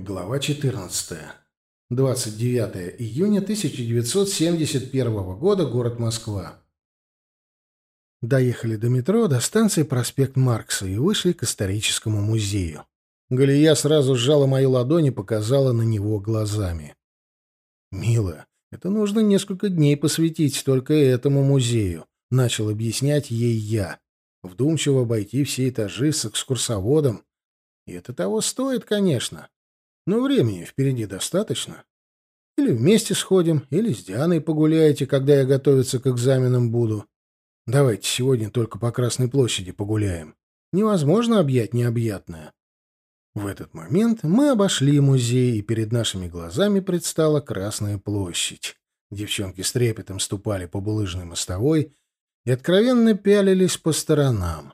Глава 14. 29 июня 1971 года. Город Москва. Доехали до метро, до станции проспект Маркса и вышли к историческому музею. Галия сразу сжала мою ладонь и показала на него глазами. «Мила, это нужно несколько дней посвятить только этому музею», — начал объяснять ей я. Вдумчиво обойти все этажи с экскурсоводом. И это того стоит, конечно. Но времени впереди достаточно. Или вместе сходим, или с Дианой погуляете, когда я готовиться к экзаменам буду. Давайте сегодня только по Красной площади погуляем. Невозможно объять необъятное. В этот момент мы обошли музей, и перед нашими глазами предстала Красная площадь. Девчонки с трепетом ступали по булыжной мостовой и откровенно пялились по сторонам.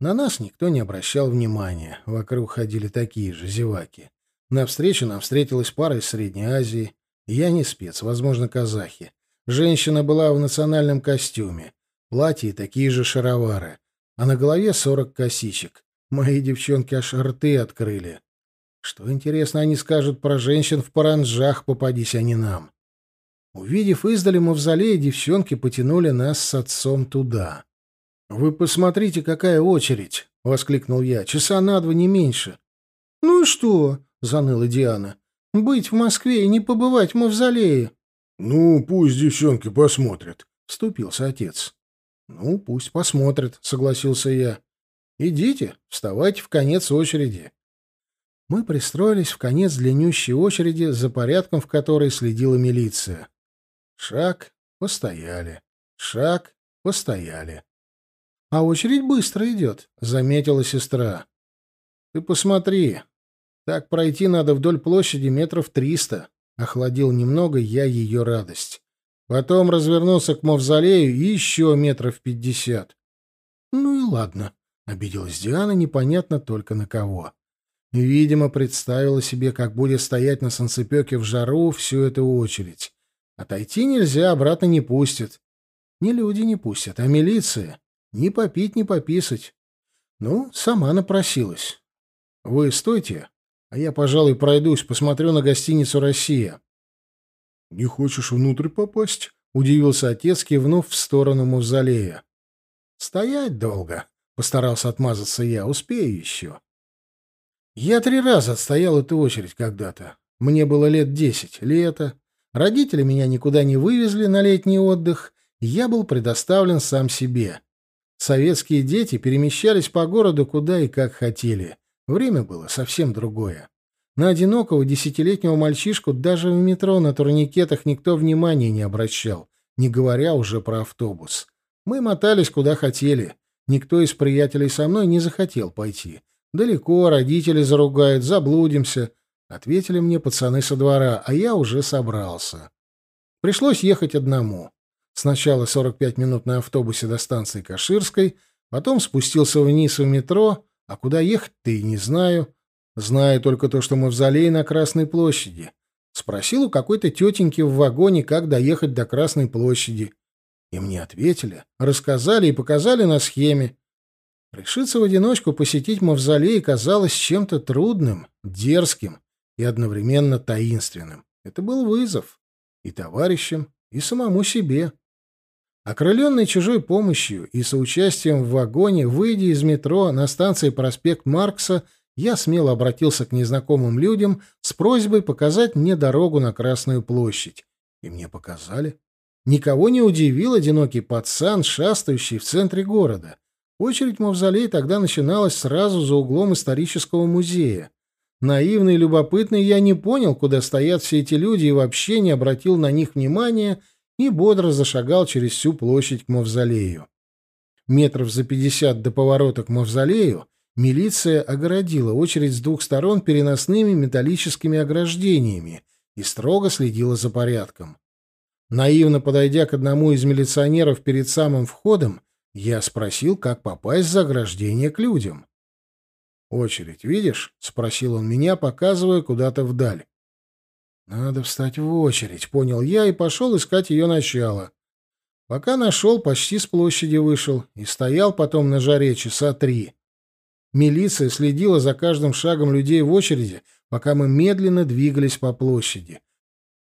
На нас никто не обращал внимания, вокруг ходили такие же зеваки. На встрече нам встретилась пара из Средней Азии. Я не спец, возможно, казахи. Женщина была в национальном костюме. Платье и такие же шаровары. А на голове сорок косичек. Мои девчонки аж рты открыли. Что, интересно, они скажут про женщин в паранжах, попадись они нам. Увидев издали мавзолей, девчонки потянули нас с отцом туда. «Вы посмотрите, какая очередь!» — воскликнул я. «Часа на два, не меньше». «Ну и что?» — заныла Диана. «Быть в Москве и не побывать в мавзолее». «Ну, пусть девчонки посмотрят», — вступился отец. «Ну, пусть посмотрят», — согласился я. «Идите, вставайте в конец очереди». Мы пристроились в конец длиннющей очереди, за порядком в которой следила милиция. Шаг — постояли. Шаг — постояли. «А очередь быстро идет», — заметила сестра. «Ты посмотри, так пройти надо вдоль площади метров триста. Охладил немного я ее радость. Потом развернулся к мавзолею и еще метров пятьдесят. Ну и ладно. Обиделась Диана непонятно только на кого. Видимо, представила себе, как будет стоять на санцепёке в жару всю эту очередь. Отойти нельзя, обратно не пустят. Не люди не пустят, а милиция. Ни попить, ни пописать. Ну, сама напросилась. Вы стойте, а я, пожалуй, пройдусь, посмотрю на гостиницу «Россия». — Не хочешь внутрь попасть? — удивился отец, кивнув в сторону мавзолея. — Стоять долго, — постарался отмазаться я, — успею еще. Я три раза отстоял эту очередь когда-то. Мне было лет десять, лето. Родители меня никуда не вывезли на летний отдых, я был предоставлен сам себе. Советские дети перемещались по городу куда и как хотели. Время было совсем другое. На одинокого десятилетнего мальчишку даже в метро на турникетах никто внимания не обращал, не говоря уже про автобус. Мы мотались куда хотели. Никто из приятелей со мной не захотел пойти. Далеко, родители заругают, заблудимся. Ответили мне пацаны со двора, а я уже собрался. Пришлось ехать одному. Сначала 45 минут на автобусе до станции Каширской, потом спустился вниз в метро, а куда ехать-то и не знаю. Знаю только то, что мавзолей на Красной площади. Спросил у какой-то тетеньки в вагоне, как доехать до Красной площади. И мне ответили, рассказали и показали на схеме. Решиться в одиночку посетить мавзолей казалось чем-то трудным, дерзким и одновременно таинственным. Это был вызов. И товарищам, и самому себе. Окрыленный чужой помощью и соучастием в вагоне, выйдя из метро на станции проспект Маркса, я смело обратился к незнакомым людям с просьбой показать мне дорогу на Красную площадь. И мне показали. Никого не удивил одинокий пацан, шастающий в центре города. Очередь мавзолей тогда начиналась сразу за углом исторического музея. Наивный и любопытный я не понял, куда стоят все эти люди, и вообще не обратил на них внимания — и бодро зашагал через всю площадь к мавзолею. Метров за пятьдесят до поворота к мавзолею милиция огородила очередь с двух сторон переносными металлическими ограждениями и строго следила за порядком. Наивно подойдя к одному из милиционеров перед самым входом, я спросил, как попасть за ограждение к людям. «Очередь, видишь?» — спросил он меня, показывая куда-то вдаль. Надо встать в очередь, понял я и пошел искать ее начало. Пока нашел, почти с площади вышел и стоял потом на жаре часа три. Милиция следила за каждым шагом людей в очереди, пока мы медленно двигались по площади.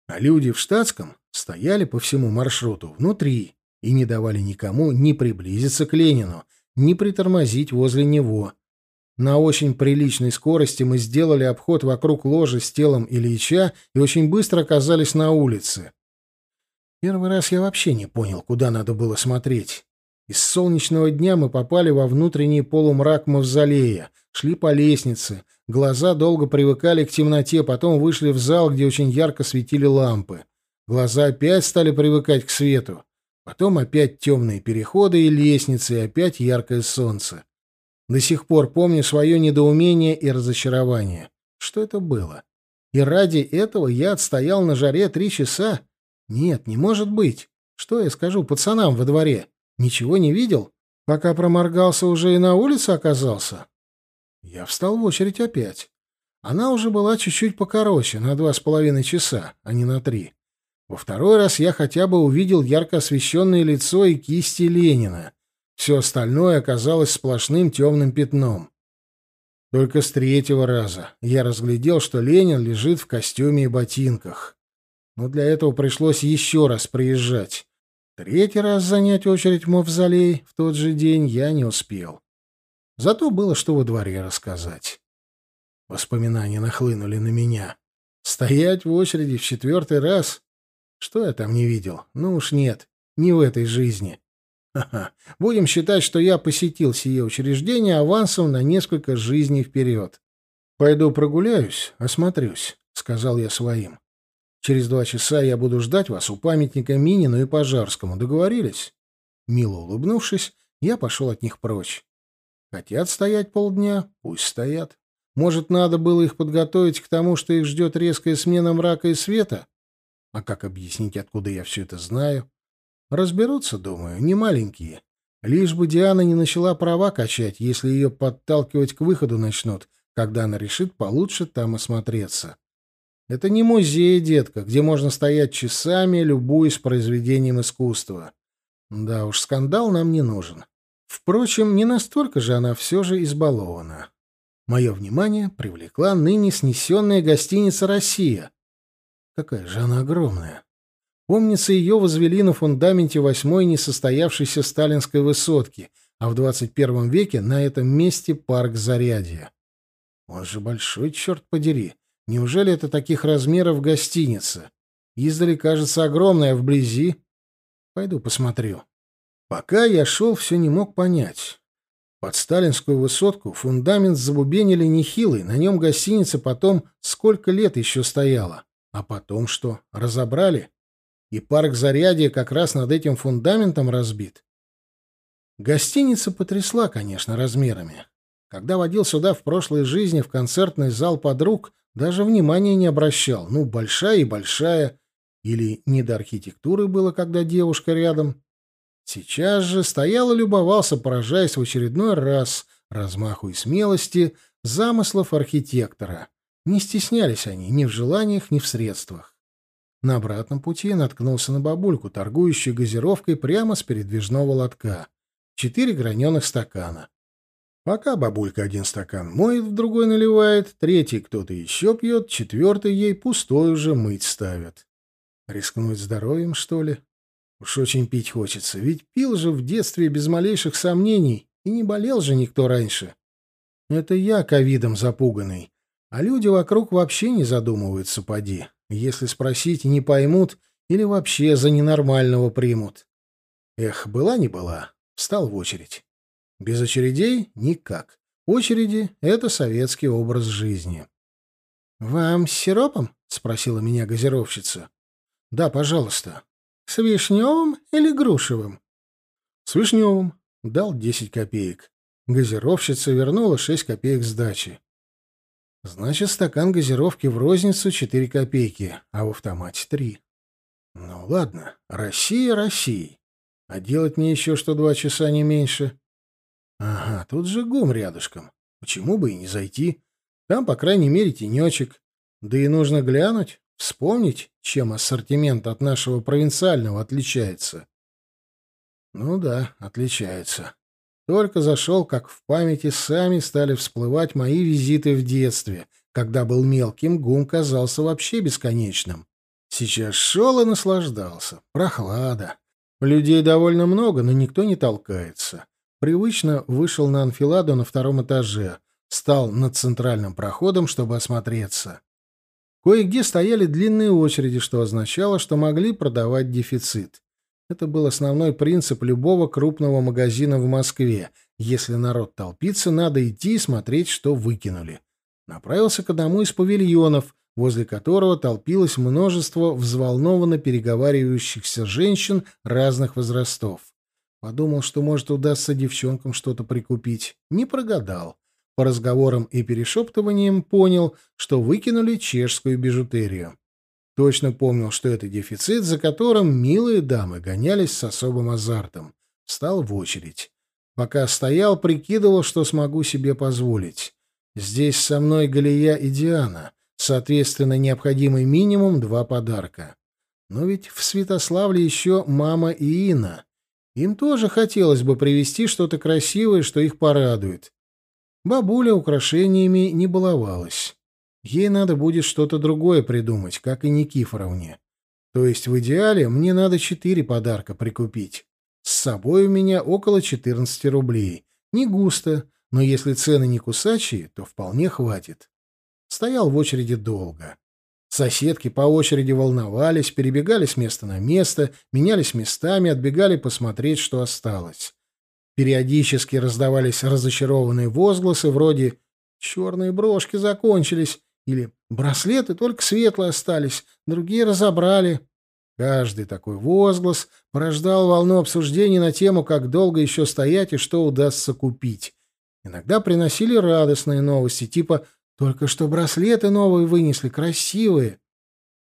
А люди в штатском стояли по всему маршруту внутри и не давали никому ни приблизиться к Ленину, ни притормозить возле него. На очень приличной скорости мы сделали обход вокруг ложи с телом Ильича и очень быстро оказались на улице. Первый раз я вообще не понял, куда надо было смотреть. Из солнечного дня мы попали во внутренний полумрак мавзолея, шли по лестнице, глаза долго привыкали к темноте, потом вышли в зал, где очень ярко светили лампы. Глаза опять стали привыкать к свету. Потом опять темные переходы и лестницы, и опять яркое солнце. До сих пор помню свое недоумение и разочарование. Что это было? И ради этого я отстоял на жаре три часа? Нет, не может быть. Что я скажу пацанам во дворе? Ничего не видел? Пока проморгался, уже и на улице оказался? Я встал в очередь опять. Она уже была чуть-чуть покороче, на два с половиной часа, а не на три. Во второй раз я хотя бы увидел ярко освещенное лицо и кисти Ленина. Все остальное оказалось сплошным темным пятном. Только с третьего раза я разглядел, что Ленин лежит в костюме и ботинках. Но для этого пришлось еще раз приезжать. Третий раз занять очередь в мавзолей в тот же день я не успел. Зато было что во дворе рассказать. Воспоминания нахлынули на меня. Стоять в очереди в четвертый раз? Что я там не видел? Ну уж нет, не в этой жизни. Ха-ха. Будем считать, что я посетил сие учреждение авансом на несколько жизней вперед. Пойду прогуляюсь, осмотрюсь, — сказал я своим. Через два часа я буду ждать вас у памятника Минину и Пожарскому. Договорились? Мило улыбнувшись, я пошел от них прочь. Хотят стоять полдня? Пусть стоят. Может, надо было их подготовить к тому, что их ждет резкая смена мрака и света? А как объяснить, откуда я все это знаю? Разберутся, думаю, не маленькие. Лишь бы Диана не начала права качать, если ее подталкивать к выходу начнут, когда она решит получше там осмотреться. Это не музей, детка, где можно стоять часами, любуясь произведением искусства. Да уж, скандал нам не нужен. Впрочем, не настолько же она все же избалована. Мое внимание привлекла ныне снесенная гостиница «Россия». Какая же она огромная. Помнится, ее возвели на фундаменте восьмой несостоявшейся сталинской высотки, а в 21 веке на этом месте парк Зарядье. Он же большой, черт подери. Неужели это таких размеров гостиница? Издали кажется огромная, а вблизи... Пойду посмотрю. Пока я шел, все не мог понять. Под сталинскую высотку фундамент забубенили нехилый, на нем гостиница потом сколько лет еще стояла. А потом что, разобрали? И парк Зарядье как раз над этим фундаментом разбит. Гостиница потрясла, конечно, размерами. Когда водил сюда в прошлой жизни в концертный зал подруг, даже внимания не обращал. Ну, большая и большая. Или не до архитектуры было, когда девушка рядом. Сейчас же стоял и любовался, поражаясь в очередной раз размаху и смелости замыслов архитектора. Не стеснялись они ни в желаниях, ни в средствах. На обратном пути наткнулся на бабульку, торгующую газировкой прямо с передвижного лотка. Четыре граненых стакана. Пока бабулька один стакан моет, в другой наливает, третий кто-то еще пьет, четвертый ей пустой уже мыть ставят. Рискнуть здоровьем, что ли? Уж очень пить хочется, ведь пил же в детстве без малейших сомнений, и не болел же никто раньше. Это я ковидом запуганный, а люди вокруг вообще не задумываются, поди. Если спросить, не поймут или вообще за ненормального примут. Эх, была не была. Встал в очередь. Без очередей — никак. Очереди — это советский образ жизни. «Вам с сиропом?» — спросила меня газировщица. «Да, пожалуйста». «С вишневым или грушевым?» «С вишневым». Дал десять копеек. Газировщица вернула шесть копеек сдачи. Значит, стакан газировки в розницу 4 копейки, а в автомате 3. Ну ладно, Россия, Россия. А делать мне еще что два часа не меньше. Ага, тут же гум рядышком. Почему бы и не зайти? Там, по крайней мере, тенечек. Да и нужно глянуть, вспомнить, чем ассортимент от нашего провинциального отличается. Ну да, отличается. Только зашел, как в памяти сами стали всплывать мои визиты в детстве, Когда был мелким, гум казался вообще бесконечным. Сейчас шел и наслаждался. Прохлада. Людей довольно много, но никто не толкается. Привычно вышел на анфиладу на втором этаже, стал над центральным проходом, чтобы осмотреться. Кое-где стояли длинные очереди, что означало, что могли продавать дефицит. Это был основной принцип любого крупного магазина в Москве. Если народ толпится, надо идти и смотреть, что выкинули. Направился к одному из павильонов, возле которого толпилось множество взволнованно переговаривающихся женщин разных возрастов. Подумал, что, может, удастся девчонкам что-то прикупить. Не прогадал. По разговорам и перешептываниям понял, что выкинули чешскую бижутерию. Точно помнил, что это дефицит, за которым милые дамы гонялись с особым азартом. Встал в очередь. Пока стоял, прикидывал, что смогу себе позволить. Здесь со мной Галия и Диана. Соответственно, необходимый минимум два подарка. Но ведь в Святославле еще мама и Инна. Им тоже хотелось бы привезти что-то красивое, что их порадует. Бабуля украшениями не баловалась. Ей надо будет что-то другое придумать, как и Никифоровне. То есть в идеале мне надо четыре подарка прикупить. С собой у меня около 14 рублей. Не густо, но если цены не кусачие, то вполне хватит. Стоял в очереди долго. Соседки по очереди волновались, перебегали с места на место, менялись местами, отбегали посмотреть, что осталось. Периодически раздавались разочарованные возгласы вроде «черные брошки закончились» или «браслеты только светлые остались, другие разобрали». Каждый такой возглас порождал волну обсуждений на тему, как долго еще стоять и что удастся купить. Иногда приносили радостные новости, типа «Только что браслеты новые вынесли, красивые».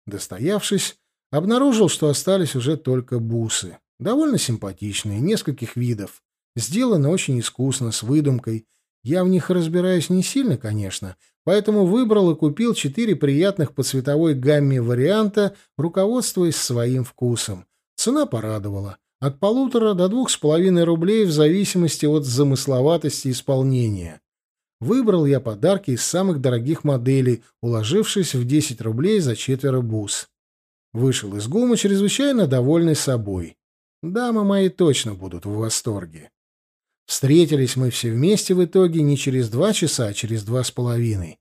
Достоявшись, обнаружил, что остались уже только бусы. Довольно симпатичные, нескольких видов. Сделаны очень искусно, с выдумкой. Я в них разбираюсь не сильно, конечно, поэтому выбрал и купил четыре приятных по цветовой гамме варианта, руководствуясь своим вкусом. Цена порадовала. От полутора до двух с половиной рублей в зависимости от замысловатости исполнения. Выбрал я подарки из самых дорогих моделей, уложившись в 10 рублей за четверо бус. Вышел из ГУМа чрезвычайно довольный собой. Дамы мои точно будут в восторге. Встретились мы все вместе в итоге не через два часа, а через два с половиной.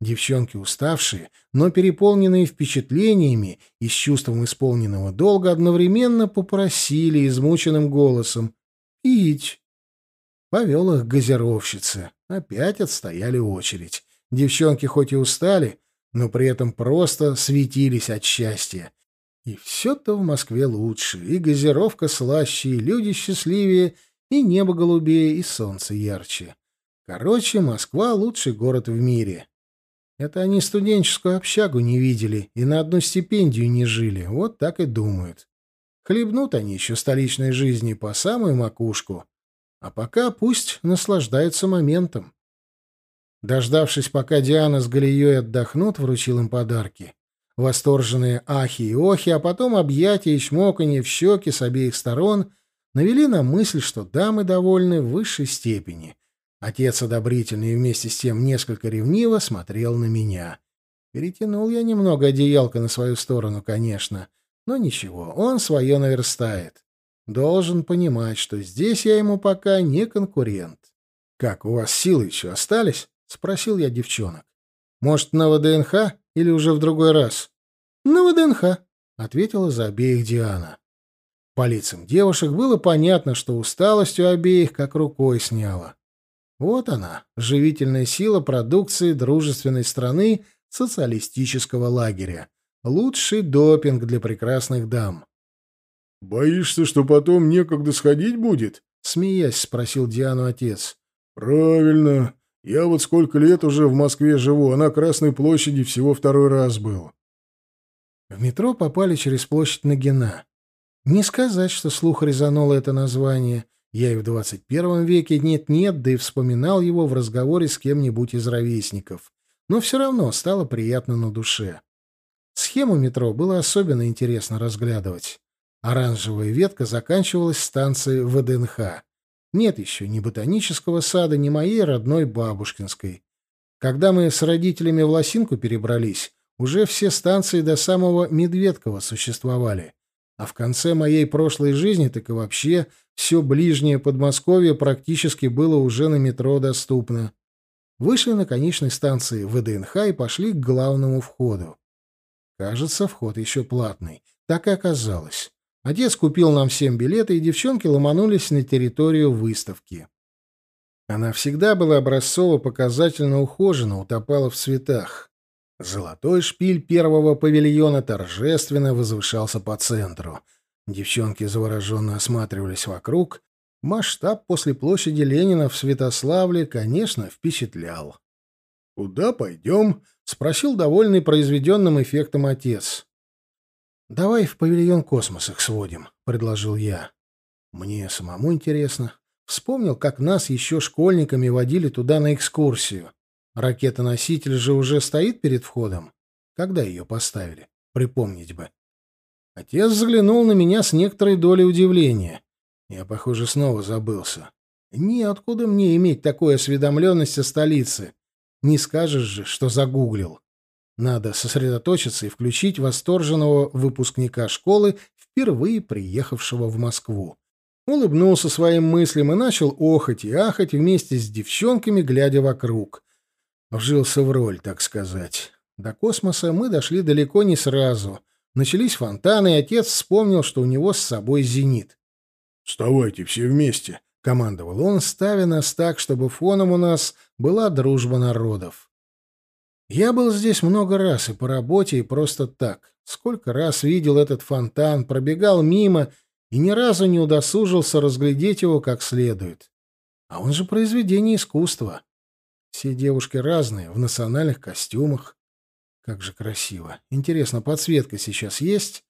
Девчонки уставшие, но переполненные впечатлениями и с чувством исполненного долга одновременно попросили измученным голосом «Пить». Повел их к газировщице. Опять отстояли очередь. Девчонки хоть и устали, но при этом просто светились от счастья. И все-то в Москве лучше, и газировка слаще, и люди счастливее, и небо голубее, и солнце ярче. Короче, Москва — лучший город в мире. Это они студенческую общагу не видели и на одну стипендию не жили. Вот так и думают. Хлебнут они еще столичной жизни по самую макушку. А пока пусть наслаждаются моментом. Дождавшись, пока Диана с Галией отдохнут, вручил им подарки. Восторженные ахи и охи, а потом объятия и чмоканье в щеки с обеих сторон навели на мысль, что дамы довольны в высшей степени. Отец одобрительно и вместе с тем несколько ревниво смотрел на меня. Перетянул я немного одеялка на свою сторону, конечно, но ничего, он свое наверстает. Должен понимать, что здесь я ему пока не конкурент. «Как, у вас силы еще остались?» — спросил я девчонок. «Может, на ВДНХ или уже в другой раз?» «На ВДНХ», — ответила за обеих Диана. По лицам девушек было понятно, что усталость у обеих как рукой сняла. Вот она, живительная сила продукции дружественной страны социалистического лагеря. Лучший допинг для прекрасных дам. «Боишься, что потом некогда сходить будет?» — смеясь спросил Диану отец. «Правильно. Я вот сколько лет уже в Москве живу, а на Красной площади всего второй раз был». В метро попали через площадь Нагина. Не сказать, что слух резануло это название. Я и в двадцать первом веке нет-нет, да и вспоминал его в разговоре с кем-нибудь из ровесников. Но все равно стало приятно на душе. Схему метро было особенно интересно разглядывать. Оранжевая ветка заканчивалась станцией ВДНХ. Нет еще ни ботанического сада, ни моей родной бабушкинской. Когда мы с родителями в Лосинку перебрались, уже все станции до самого Медведкова существовали. А в конце моей прошлой жизни так и вообще все ближнее Подмосковье практически было уже на метро доступно. Вышли на конечной станции ВДНХ и пошли к главному входу. Кажется, вход еще платный. Так и оказалось. Отец купил нам всем билеты, и девчонки ломанулись на территорию выставки. Она всегда была образцово-показательно ухожена, утопала в цветах. Золотой шпиль первого павильона торжественно возвышался по центру. Девчонки завороженно осматривались вокруг. Масштаб после площади Ленина в Святославле, конечно, впечатлял. «Куда пойдем?» — спросил довольный произведенным эффектом отец. «Давай в павильон космос их сводим», — предложил я. «Мне самому интересно. Вспомнил, как нас еще школьниками водили туда на экскурсию. Ракета-носитель же уже стоит перед входом. Когда ее поставили? Припомнить бы. Отец взглянул на меня с некоторой долей удивления. Я, похоже, снова забылся. Неоткуда мне иметь такой осведомленность о столице. Не скажешь же, что загуглил. Надо сосредоточиться и включить восторженного выпускника школы, впервые приехавшего в Москву. Улыбнулся своим мыслям и начал охать и ахать вместе с девчонками, глядя вокруг. Вжился в роль, так сказать. До космоса мы дошли далеко не сразу. Начались фонтаны, и отец вспомнил, что у него с собой зенит. «Вставайте все вместе», — командовал он, ставя нас так, чтобы фоном у нас была дружба народов. Я был здесь много раз и по работе, и просто так. Сколько раз видел этот фонтан, пробегал мимо и ни разу не удосужился разглядеть его как следует. А он же произведение искусства. Все девушки разные, в национальных костюмах. Как же красиво. Интересно, подсветка сейчас есть?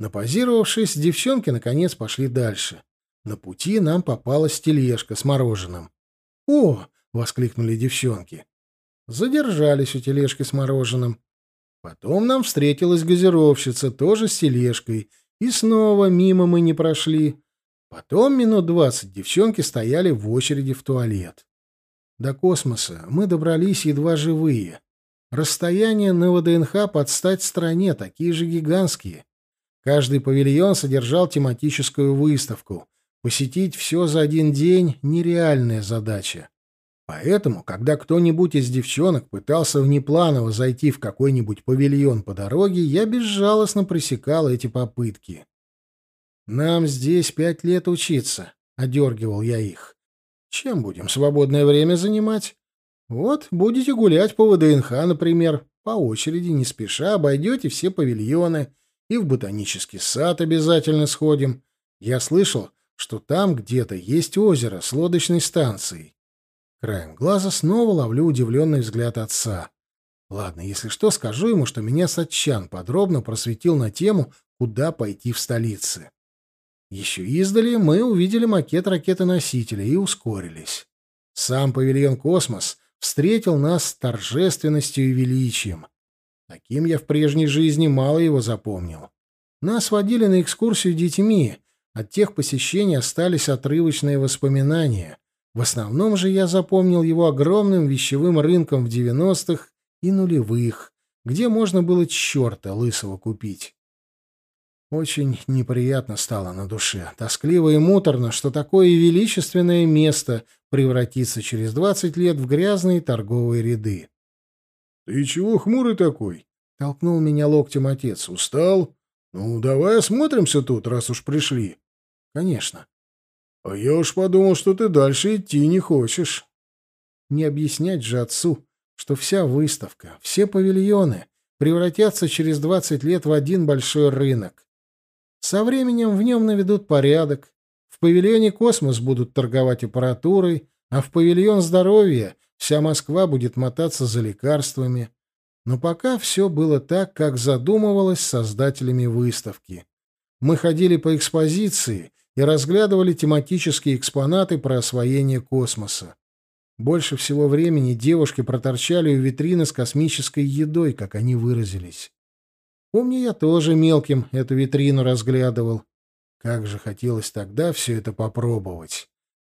Напозировавшись, девчонки наконец пошли дальше. На пути нам попалась тележка с мороженым. «О!» — воскликнули девчонки. Задержались у тележки с мороженым. Потом нам встретилась газировщица, тоже с тележкой — и снова мимо мы не прошли. Потом минут двадцать девчонки стояли в очереди в туалет. До космоса мы добрались едва живые. Расстояния на ВДНХ под стать стране такие же гигантские. Каждый павильон содержал тематическую выставку. Посетить все за один день — нереальная задача. Поэтому, когда кто-нибудь из девчонок пытался внепланово зайти в какой-нибудь павильон по дороге, я безжалостно пресекал эти попытки. «Нам здесь пять лет учиться», — одергивал я их. «Чем будем свободное время занимать? Вот, будете гулять по ВДНХ, например, по очереди, не спеша, обойдете все павильоны, и в ботанический сад обязательно сходим. Я слышал, что там где-то есть озеро с лодочной станцией. Краем глаза снова ловлю удивленный взгляд отца. Ладно, если что, скажу ему, что меня Сатчан подробно просветил на тему, куда пойти в столице. Еще издали мы увидели макет ракеты-носителя и ускорились. Сам павильон «Космос» встретил нас с торжественностью и величием. Таким я в прежней жизни мало его запомнил. Нас водили на экскурсию детьми. От тех посещений остались отрывочные воспоминания. В основном же я запомнил его огромным вещевым рынком в 90-х и нулевых, где можно было черта лысого купить. Очень неприятно стало на душе, тоскливо и муторно, что такое величественное место превратится через двадцать лет в грязные торговые ряды. — Ты чего хмурый такой? — толкнул меня локтем отец. — Устал? Ну, давай осмотримся тут, раз уж пришли. — Конечно. А я уж подумал, что ты дальше идти не хочешь. Не объяснять же отцу, что вся выставка, все павильоны превратятся через двадцать лет в один большой рынок. Со временем в нем наведут порядок. В павильоне «Космос» будут торговать аппаратурой, а в павильон «Здоровье» вся Москва будет мотаться за лекарствами. Но пока все было так, как задумывалось создателями выставки. Мы ходили по экспозиции — и разглядывали тематические экспонаты про освоение космоса. Больше всего времени девушки проторчали у витрины с космической едой, как они выразились. Помню, я тоже мелким эту витрину разглядывал. Как же хотелось тогда все это попробовать.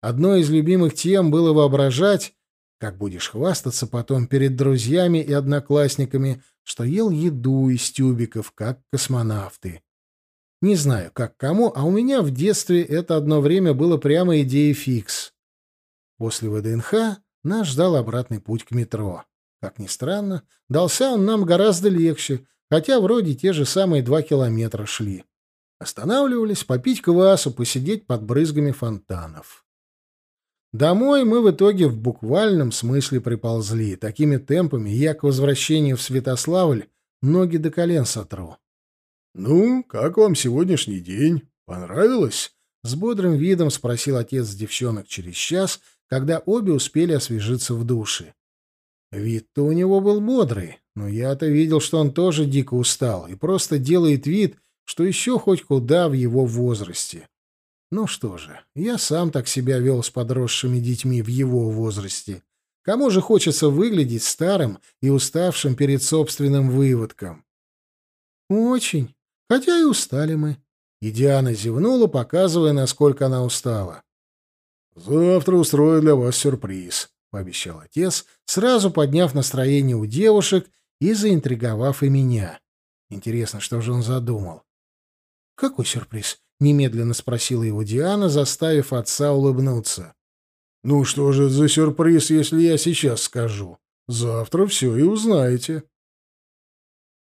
Одной из любимых тем было воображать, Как будешь хвастаться потом перед друзьями и одноклассниками, что ел еду из тюбиков, как космонавты. Не знаю, как кому, а у меня в детстве это одно время было прямо идеей фикс. После ВДНХ нас ждал обратный путь к метро. Как ни странно, дался он нам гораздо легче, хотя вроде те же самые два километра шли. Останавливались попить квасу, посидеть под брызгами фонтанов. Домой мы в итоге в буквальном смысле приползли. Такими темпами я к возвращению в Святославль ноги до колен сотру. «Ну, как вам сегодняшний день? Понравилось?» С бодрым видом спросил отец девчонок через час, когда обе успели освежиться в душе. Вид-то у него был бодрый, но я-то видел, что он тоже дико устал и просто делает вид, что еще хоть куда в его возрасте. Ну что же, я сам так себя вел с подросшими детьми в его возрасте. Кому же хочется выглядеть старым и уставшим перед собственным выводком? Очень. Хотя и устали мы. И Диана зевнула, показывая, насколько она устала. «Завтра устрою для вас сюрприз», — пообещал отец, сразу подняв настроение у девушек и заинтриговав и меня. Интересно, что же он задумал? «Какой сюрприз?» — немедленно спросила его Диана, заставив отца улыбнуться. «Ну что же за сюрприз, если я сейчас скажу? Завтра все и узнаете».